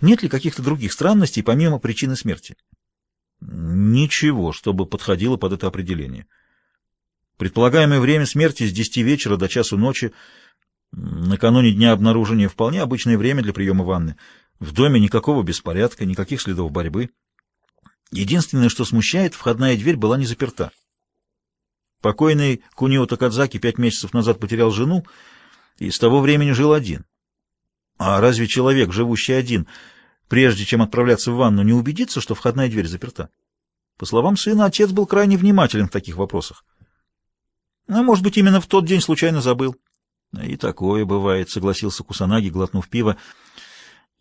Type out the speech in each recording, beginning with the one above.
Нет ли каких-то других странностей, помимо причины смерти? Ничего, чтобы подходило под это определение. Предполагаемое время смерти с 10 вечера до часу ночи. Накануне дня обнаружения вполне обычное время для приема ванны. В доме никакого беспорядка, никаких следов борьбы. Единственное, что смущает, входная дверь была не заперта. Покойный Кунио Такадзаки пять месяцев назад потерял жену и с того времени жил один. А разве человек, живущий один, прежде чем отправляться в ванну, не убедится, что входная дверь заперта? По словам сына, отец был крайне внимателен в таких вопросах. А может быть, именно в тот день случайно забыл. И такое бывает, согласился Кусанаги, глотнув пиво.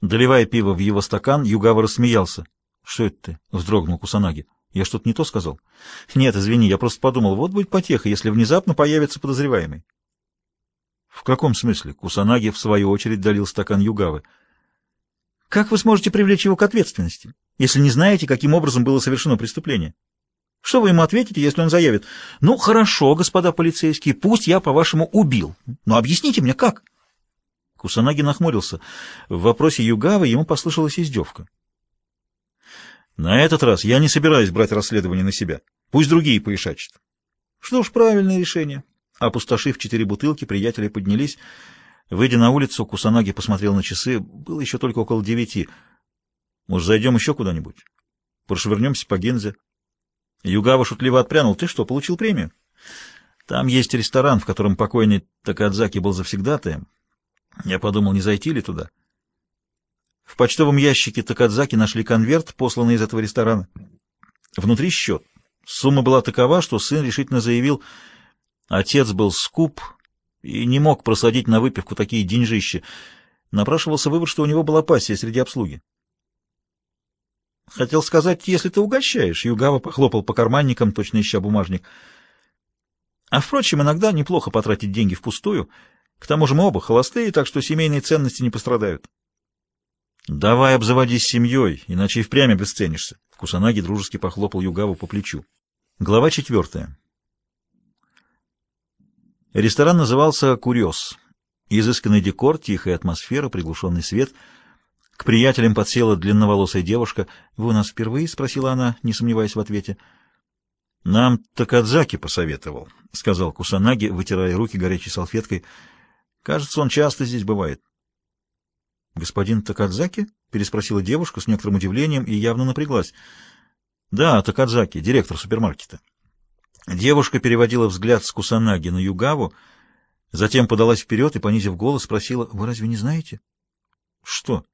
Доливая пиво в его стакан, Югава рассмеялся. Что это ты? вздрогнул Кусанаги. Я что-то не то сказал? Нет, извини, я просто подумал, вот будет потеха, если внезапно появится подозреваемый. В каком смысле? Кусанаги, в свою очередь, долил стакан Югавы. Как вы сможете привлечь его к ответственности, если не знаете, каким образом было совершено преступление? Что вы ему ответите, если он заявит? Ну, хорошо, господа полицейские, пусть я, по-вашему, убил. Но объясните мне, как? Кусанаги нахмурился. В вопросе Югавы ему послышалась издевка. На этот раз я не собираюсь брать расследование на себя. Пусть другие поишачат. Что ж, правильное решение. Опустошив четыре бутылки, приятели поднялись. Выйдя на улицу, Кусанаги посмотрел на часы. Было еще только около девяти. Может, зайдем еще куда-нибудь? Прошвырнемся по Гензе. Югава шутливо отпрянул. Ты что, получил премию? Там есть ресторан, в котором покойный Такадзаки был завсегдатаем. Я подумал, не зайти ли туда. В почтовом ящике Такадзаки нашли конверт, посланный из этого ресторана. Внутри счет. Сумма была такова, что сын решительно заявил, отец был скуп и не мог просадить на выпивку такие деньжища. Напрашивался вывод, что у него была пассия среди обслуги. Хотел сказать, если ты угощаешь. Югава похлопал по карманникам, точно ища бумажник. А, впрочем, иногда неплохо потратить деньги впустую. К тому же мы оба холостые, так что семейные ценности не пострадают. «Давай обзаводись семьей, иначе и впрямь обесценишься». Кусанаги дружески похлопал Югаву по плечу. Глава четвертая. Ресторан назывался «Курьез». Изысканный декор, тихая атмосфера, приглушенный свет. К приятелям подсела длинноволосая девушка. «Вы у нас впервые?» — спросила она, не сомневаясь в ответе. «Нам Такадзаки посоветовал», — сказал Кусанаги, вытирая руки горячей салфеткой. «Кажется, он часто здесь бывает». «Господин Такадзаки?» — переспросила девушка с некоторым удивлением и явно напряглась. «Да, Такадзаки, директор супермаркета». Девушка переводила взгляд с Кусанаги на Югаву, затем подалась вперед и, понизив голос, спросила, «Вы разве не знаете?» «Что?»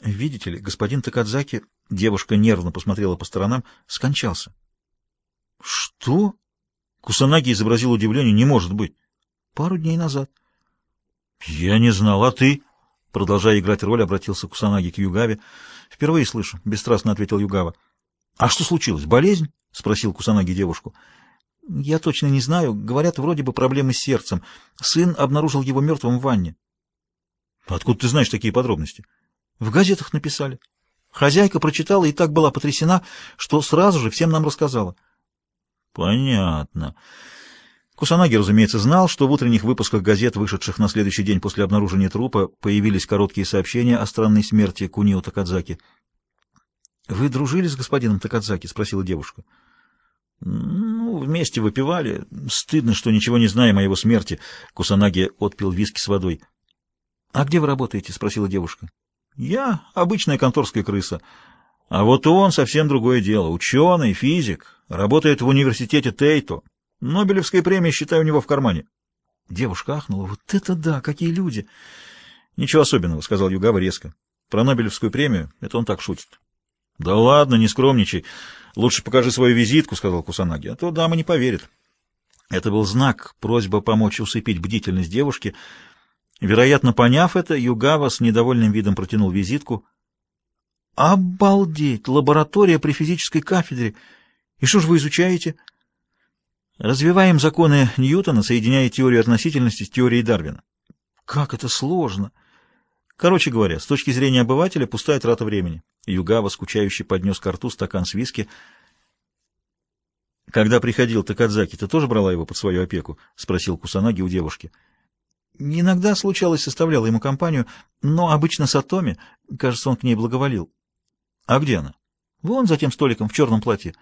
«Видите ли, господин Такадзаки...» Девушка нервно посмотрела по сторонам. «Скончался». «Что?» Кусанаги изобразил удивление. «Не может быть». «Пару дней назад». «Я не знал. А ты?» Продолжая играть роль, обратился Кусанаги к Югаве. «Впервые слышу», — бесстрастно ответил Югава. «А что случилось? Болезнь?» — спросил Кусанаги девушку. «Я точно не знаю. Говорят, вроде бы проблемы с сердцем. Сын обнаружил его мертвым в ванне». «Откуда ты знаешь такие подробности?» «В газетах написали. Хозяйка прочитала и так была потрясена, что сразу же всем нам рассказала». «Понятно». Кусанаги, разумеется, знал, что в утренних выпусках газет, вышедших на следующий день после обнаружения трупа, появились короткие сообщения о странной смерти Кунио Такадзаки. «Вы дружили с господином Такадзаки?» — спросила девушка. «Ну, вместе выпивали. Стыдно, что ничего не знаем о его смерти». Кусанаги отпил виски с водой. «А где вы работаете?» — спросила девушка. «Я обычная конторская крыса. А вот он совсем другое дело. Ученый, физик, работает в университете Тейто». Нобелевская премия, считай, у него в кармане. Девушка ахнула. Вот это да, какие люди! Ничего особенного, сказал Югава резко. Про Нобелевскую премию это он так шутит. Да ладно, не скромничай. Лучше покажи свою визитку, сказал Кусанаги, а то дама не поверит. Это был знак, просьба помочь усыпить бдительность девушки. Вероятно, поняв это, Югава с недовольным видом протянул визитку. «Обалдеть! Лаборатория при физической кафедре! И что же вы изучаете?» Развиваем законы Ньютона, соединяя теорию относительности с теорией Дарвина. Как это сложно! Короче говоря, с точки зрения обывателя, пустая трата времени. Югава, скучающий, поднес к рту стакан с виски. «Когда приходил Такадзаки, ты тоже брала его под свою опеку?» — спросил Кусанаги у девушки. Иногда случалось, составляла ему компанию, но обычно Сатоми, кажется, он к ней благоволил. А где она? Вон за тем столиком в черном платье.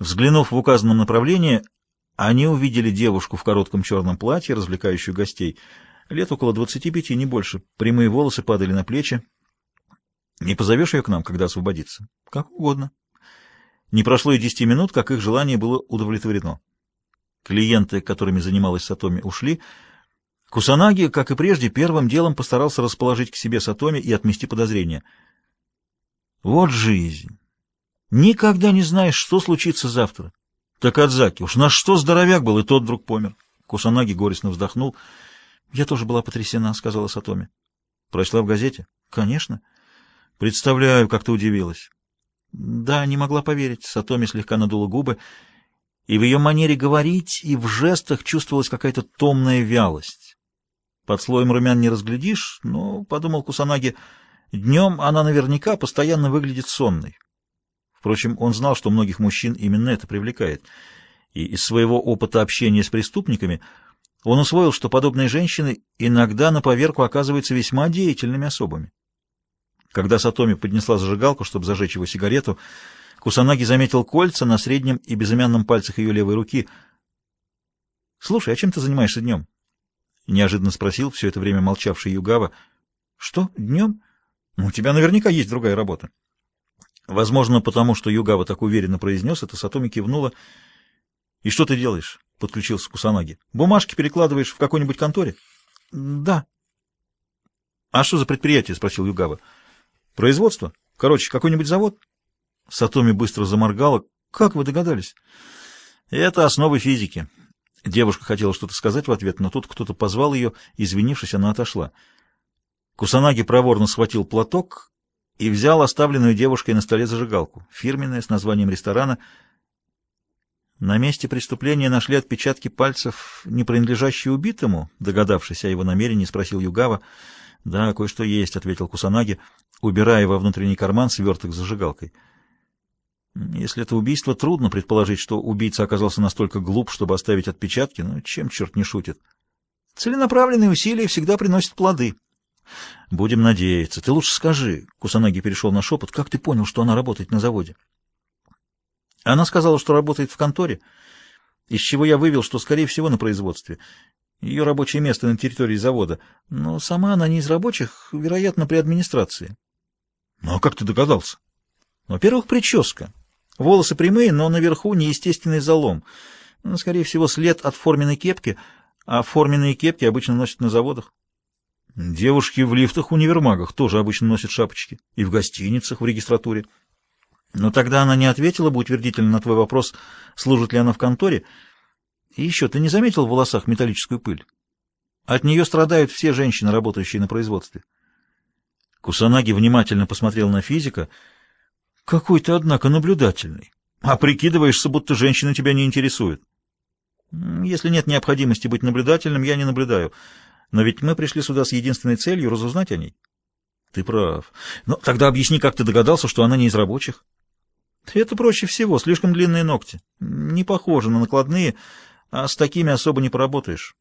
Взглянув в указанном направлении, они увидели девушку в коротком черном платье, развлекающую гостей. Лет около двадцати пяти, не больше. Прямые волосы падали на плечи. Не позовешь ее к нам, когда освободится? Как угодно. Не прошло и десяти минут, как их желание было удовлетворено. Клиенты, которыми занималась Сатоми, ушли. Кусанаги, как и прежде, первым делом постарался расположить к себе Сатоми и отмести подозрения. Вот жизнь! Никогда не знаешь, что случится завтра. Такадзаки, уж на что здоровяк был, и тот вдруг помер. Кусанаги горестно вздохнул. — Я тоже была потрясена, — сказала Сатоми. — Прочла в газете? — Конечно. — Представляю, как ты удивилась. — Да, не могла поверить. Сатоми слегка надула губы, и в ее манере говорить, и в жестах чувствовалась какая-то томная вялость. Под слоем румян не разглядишь, но, — подумал Кусанаги, — днем она наверняка постоянно выглядит сонной. Впрочем, он знал, что многих мужчин именно это привлекает. И из своего опыта общения с преступниками он усвоил, что подобные женщины иногда на поверку оказываются весьма деятельными особами. Когда Сатоми поднесла зажигалку, чтобы зажечь его сигарету, Кусанаги заметил кольца на среднем и безымянном пальцах ее левой руки. — Слушай, а чем ты занимаешься днем? — неожиданно спросил все это время молчавший Югава. — Что, днем? Ну, у тебя наверняка есть другая работа. Возможно, потому что Югава так уверенно произнес это, Сатоми кивнула. — И что ты делаешь? — подключился Кусанаги. — Бумажки перекладываешь в какой-нибудь конторе? — Да. — А что за предприятие? — спросил Югава. — Производство? Короче, какой-нибудь завод? Сатоми быстро заморгала. — Как вы догадались? — Это основы физики. Девушка хотела что-то сказать в ответ, но тут кто-то позвал ее. Извинившись, она отошла. Кусанаги проворно схватил платок и взял оставленную девушкой на столе зажигалку, фирменная, с названием ресторана. На месте преступления нашли отпечатки пальцев, не принадлежащие убитому, догадавшись о его намерении, спросил Югава. — Да, кое-что есть, — ответил Кусанаги, убирая во внутренний карман сверток с зажигалкой. Если это убийство, трудно предположить, что убийца оказался настолько глуп, чтобы оставить отпечатки, но чем черт не шутит. Целенаправленные усилия всегда приносят плоды. Будем надеяться. Ты лучше скажи, Кусанаги перешел на шепот, как ты понял, что она работает на заводе? Она сказала, что работает в конторе, из чего я вывел, что, скорее всего, на производстве. Ее рабочее место на территории завода. Но сама она не из рабочих, вероятно, при администрации. Ну, а как ты догадался? Во-первых, прическа. Волосы прямые, но наверху неестественный залом. Ну, скорее всего, след от форменной кепки, а форменные кепки обычно носят на заводах. Девушки в лифтах-универмагах тоже обычно носят шапочки. И в гостиницах, в регистратуре. Но тогда она не ответила бы утвердительно на твой вопрос, служит ли она в конторе. И еще, ты не заметил в волосах металлическую пыль? От нее страдают все женщины, работающие на производстве. Кусанаги внимательно посмотрел на физика. Какой ты, однако, наблюдательный. А прикидываешься, будто женщины тебя не интересуют. Если нет необходимости быть наблюдательным, я не наблюдаю. Но ведь мы пришли сюда с единственной целью — разузнать о ней. Ты прав. Но тогда объясни, как ты догадался, что она не из рабочих? Это проще всего. Слишком длинные ногти. Не похожи на накладные, а с такими особо не поработаешь.